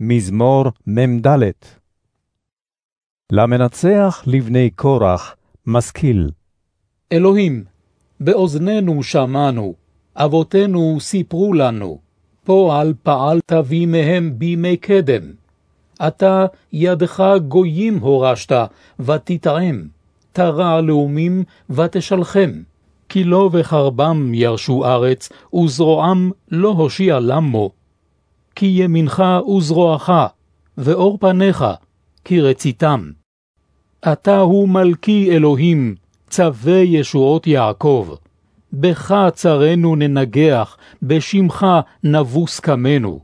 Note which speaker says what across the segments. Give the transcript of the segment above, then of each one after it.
Speaker 1: מזמור מ"ד למנצח לבני קורח, משכיל.
Speaker 2: אלוהים, באוזנינו שמענו, אבותינו סיפרו לנו, פועל פעלת בימיהם בימי קדם. אתה ידך גויים הורשת, ותטעם, תרע לאומים ותשלחם. כי לא בחרבם ירשו ארץ, וזרועם לא הושיע למו. כי ימינך וזרועך, ואור פניך, כי רציתם. אתה הוא מלכי אלוהים, צווה ישועות יעקב. בך צרינו ננגח, בשמך נבוס קמנו.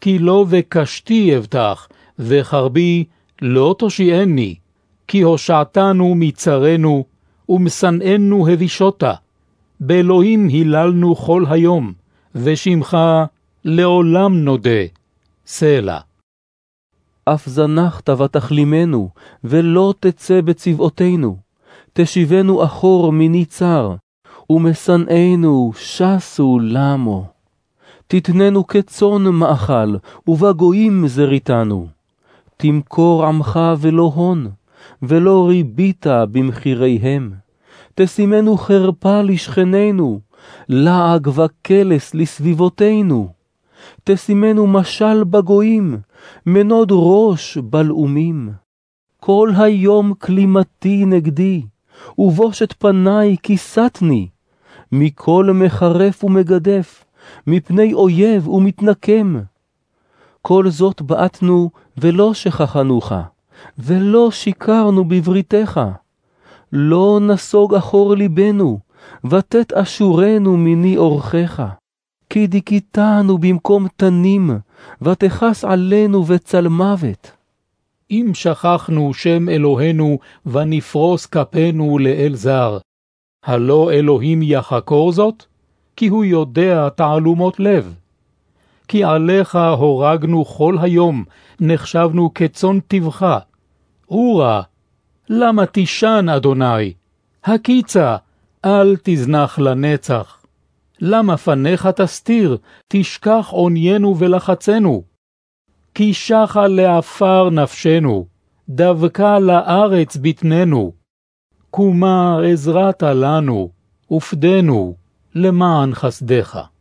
Speaker 2: כי לא וקשתי אבטח, וחרבי לא תושיעני, כי הושעתנו מצרנו, ומשנאנו הבישותה. באלוהים היללנו כל היום, ושמך לעולם נודה. סלע.
Speaker 3: אף זנחת ותכלימנו, ולא תצא בצבאותינו. תשיבנו אחור מני צר, ומשנאינו שסו למו. תתננו כצאן מאכל, ובגויים זריתנו. תמכור עמך ולא הון, ולא ריבית במחיריהם. תשימנו חרפה לשכנינו, לעג וקלס לסביבותינו. תשימנו משל בגויים, מנוד ראש בלאומים. כל היום כלימתי נגדי, ובושת פניי כיסתני, מכל מחרף ומגדף, מפני אויב ומתנקם. כל זאת בעטנו ולא שכחנוך, ולא שיקרנו בבריתך. לא נסוג אחור ליבנו, ותת אשורנו מני אורחך. כי דיכיתנו במקום תנים, ותכס עלינו בצל מוות.
Speaker 2: אם שכחנו שם אלוהינו, ונפרוס כפינו לאל זר, הלא אלוהים יחקור זאת? כי הוא יודע תעלומות לב. כי עליך הורגנו כל היום, נחשבנו כצאן טבחה. אורה, למה תישן, אדוני? הקיצה, אל תזנח לנצח. למה פניך תסתיר, תשכח עוניינו ולחצנו? כי שחה לעפר נפשנו, דבקה לארץ בטננו. קומה עזרת לנו, ופדנו למען חסדך.